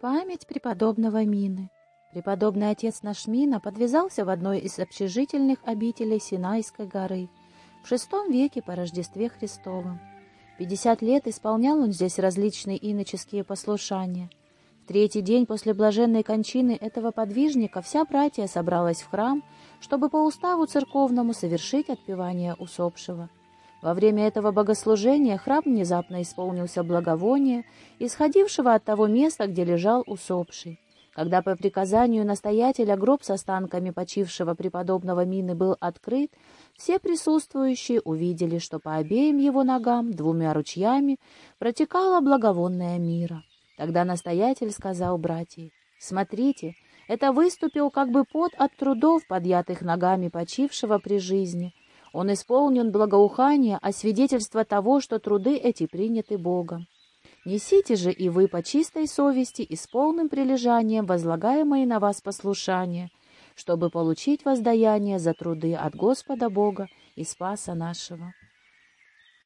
Память преподобного Мины. Преподобный отец наш Мина подвязался в одной из общежительных обителей Синайской горы в шестом веке по Рождестве Христовом. Пятьдесят лет исполнял он здесь различные иноческие послушания. В третий день после блаженной кончины этого подвижника вся братья собралась в храм, чтобы по уставу церковному совершить отпевание усопшего. Во время этого богослужения храм внезапно исполнился благовония, исходившего от того места, где лежал усопший. Когда по приказанию настоятеля гроб с останками почившего преподобного Мины был открыт, все присутствующие увидели, что по обеим его ногам двумя ручьями протекала благовонная мира. Тогда настоятель сказал братьям, «Смотрите, это выступил как бы пот от трудов, подъятых ногами почившего при жизни, он исполнен благоухания, а свидетельство того, что труды эти приняты Богом. Несите же и вы по чистой совести и с полным прилежанием возлагаемые на вас послушания, чтобы получить воздаяние за труды от Господа Бога и Спаса нашего.